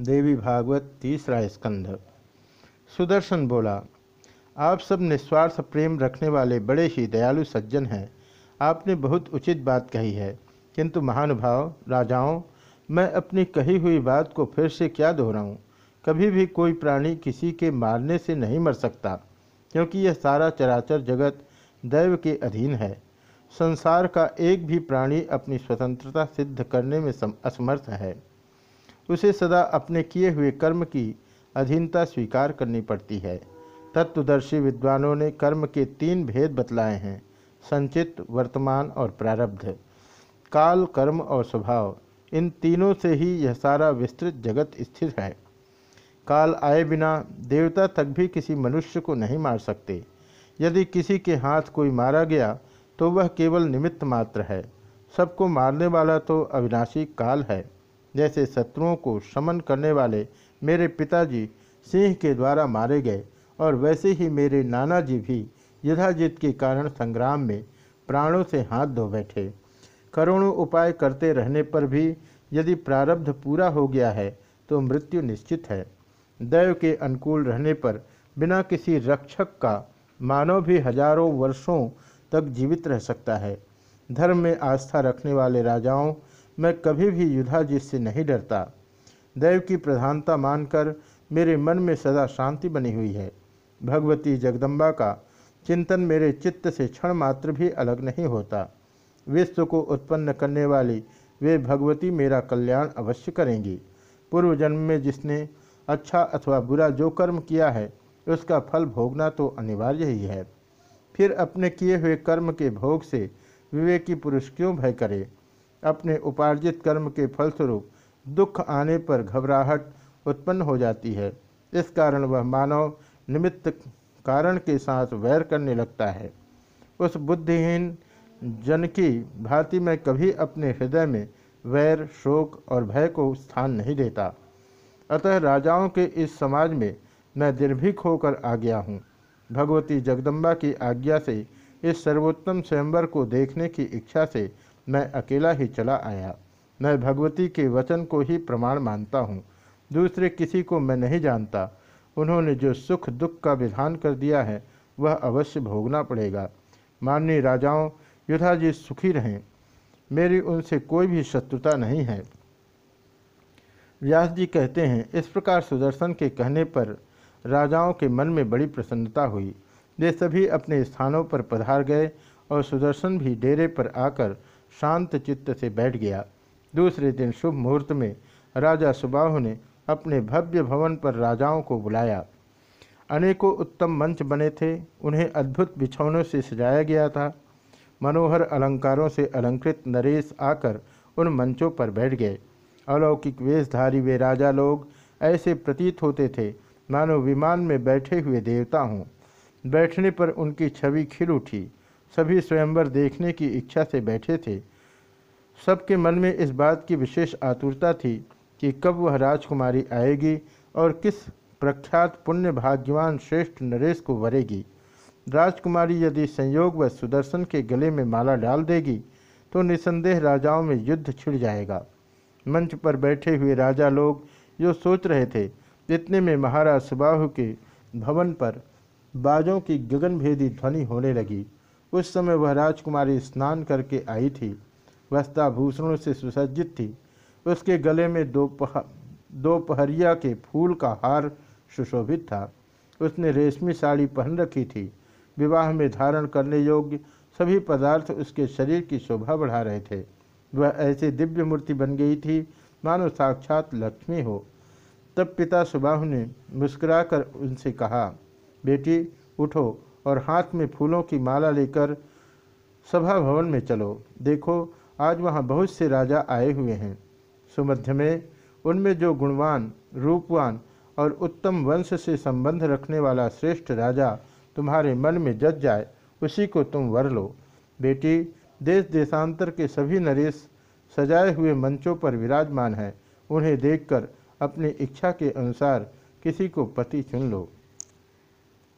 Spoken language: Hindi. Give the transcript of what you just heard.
देवी भागवत तीसरा स्कंध। सुदर्शन बोला, आप सब निस्वार्थ प्रेम रखने वाले बड़े ही दयालु सज्जन हैं। आपने बहुत उचित बात कही है। किंतु महानुभाव, राजाओं, मैं अपनी कही हुई बात को फिर से क्या दोहराऊं? कभी भी कोई प्राणी किसी के मारने से नहीं मर सकता, क्योंकि यह सारा चराचर जगत दैव के अधीन है। संसार का एक भी प्राणी अपनी स्वतंत्रता सिद्ध करने में असमर्थ है। उसे सदा अपने किए हुए कर्म की अधीनता स्वीकार करनी पड़ती है। तत्वदर्शी विद्वानों ने कर्म के तीन भेद बतलाए हैं, संचित, वर्तमान और प्रारब्ध। काल, कर्म और स्वभाव, इन तीनों से ही यह सारा विस्तृत जगत स्थित है। काल आए बिना देवता तक भी किसी मनुष्य को नहीं मार सकते। यदि किसी के हाथ कोई मारा गया तो वह केवल निमित्त मात्र है। सबको मारने वाला तो अविनाशी काल है। जैसे शत्रुओं को शमन करने वाले मेरे पिताजी सिंह के द्वारा मारे गए और वैसे ही मेरे नाना जी भी युद्धाजित के कारण संग्राम में प्राणों से हाथ धो बैठे। करोड़ों उपाय करते रहने पर भी यदि प्रारब्ध पूरा हो गया है तो मृत्यु निश्चित है। दैव के अनुकूल रहने पर बिना किसी रक्षक का मानव भी हज़ारों वर्षों तक जीवित रह सकता है। धर्म में आस्था रखने वाले राजाओं मैं कभी भी युद्धाजित से नहीं डरता। दैव की प्रधानता मानकर मेरे मन में सदा शांति बनी हुई है। भगवती जगदम्बा का चिंतन मेरे चित्त से क्षण मात्र भी अलग नहीं होता। विश्व को उत्पन्न करने वाली वे भगवती मेरा कल्याण अवश्य करेंगी। पूर्व जन्म में जिसने अच्छा अथवा बुरा जो कर्म किया है, उसका फल भोगना तो अनिवार्य ही है। फिर अपने किए हुए कर्म के भोग से विवेकी पुरुष क्यों भय करे? अपने उपार्जित कर्म के फलस्वरूप दुख आने पर घबराहट उत्पन्न हो जाती है। इस कारण वह मानव निमित्त कारण के साथ वैर करने लगता है। उस बुद्धिहीन जन की भांति में कभी अपने हृदय में वैर, शोक और भय को स्थान नहीं देता। अतः राजाओं के इस समाज में मैं निर्भीक होकर आ गया हूँ। भगवती जगदम्बा की आज्ञा से इस सर्वोत्तम स्वयंवर को देखने की इच्छा से मैं अकेला ही चला आया। मैं भगवती के वचन को ही प्रमाण मानता हूँ। दूसरे किसी को मैं नहीं जानता। उन्होंने जो सुख दुख का विधान कर दिया है, वह अवश्य भोगना पड़ेगा। माननीय राजाओं युद्धाजी सुखी रहें। मेरी उनसे कोई भी शत्रुता नहीं है। व्यास जी कहते हैं, इस प्रकार सुदर्शन के कहने पर राजाओं के मन में बड़ी प्रसन्नता हुई। वे सभी अपने स्थानों पर पधार गए और सुदर्शन भी डेरे पर आकर शांत चित्त से बैठ गया। दूसरे दिन शुभ मुहूर्त में राजा सुबाहु ने अपने भव्य भवन पर राजाओं को बुलाया। अनेकों उत्तम मंच बने थे, उन्हें अद्भुत बिछौनों से सजाया गया था। मनोहर अलंकारों से अलंकृत नरेश आकर उन मंचों पर बैठ गए। अलौकिक वेशधारी वे राजा लोग ऐसे प्रतीत होते थे, मानो विमान में बैठे हुए देवता हों। बैठने पर उनकी छवि खिल उठी। सभी स्वयंवर देखने की इच्छा से बैठे थे। सबके मन में इस बात की विशेष आतुरता थी कि कब वह राजकुमारी आएगी और किस प्रख्यात पुण्य भाग्यवान श्रेष्ठ नरेश को वरेगी। राजकुमारी यदि संयोग व सुदर्शन के गले में माला डाल देगी तो निसंदेह राजाओं में युद्ध छिड़ जाएगा। मंच पर बैठे हुए राजा लोग जो सोच रहे थे, इतने में महाराज सुबाहु के भवन पर बाजों की गगनभेदी ध्वनि होने लगी। उस समय वह राजकुमारी स्नान करके आई थी। वस्ताभूषणों से सुसज्जित थी। उसके गले में दो पह दो पहरिया के फूल का हार सुशोभित था। उसने रेशमी साड़ी पहन रखी थी। विवाह में धारण करने योग्य सभी पदार्थ उसके शरीर की शोभा बढ़ा रहे थे। वह ऐसे दिव्य मूर्ति बन गई थी, मानो साक्षात लक्ष्मी हो। तब पिता सुबाहु ने मुस्कुराकर उनसे कहा, बेटी, उठो और हाथ में फूलों की माला लेकर सभा भवन में चलो। देखो, आज वहाँ बहुत से राजा आए हुए हैं। सुमध्य में उनमें जो गुणवान, रूपवान और उत्तम वंश से संबंध रखने वाला श्रेष्ठ राजा तुम्हारे मन में जज जाए, उसी को तुम वर लो। बेटी देश देशांतर के सभी नरेश सजाए हुए मंचों पर विराजमान हैं। उन्हें देखकर अपनी इच्छा के अनुसार किसी को पति चुन लो।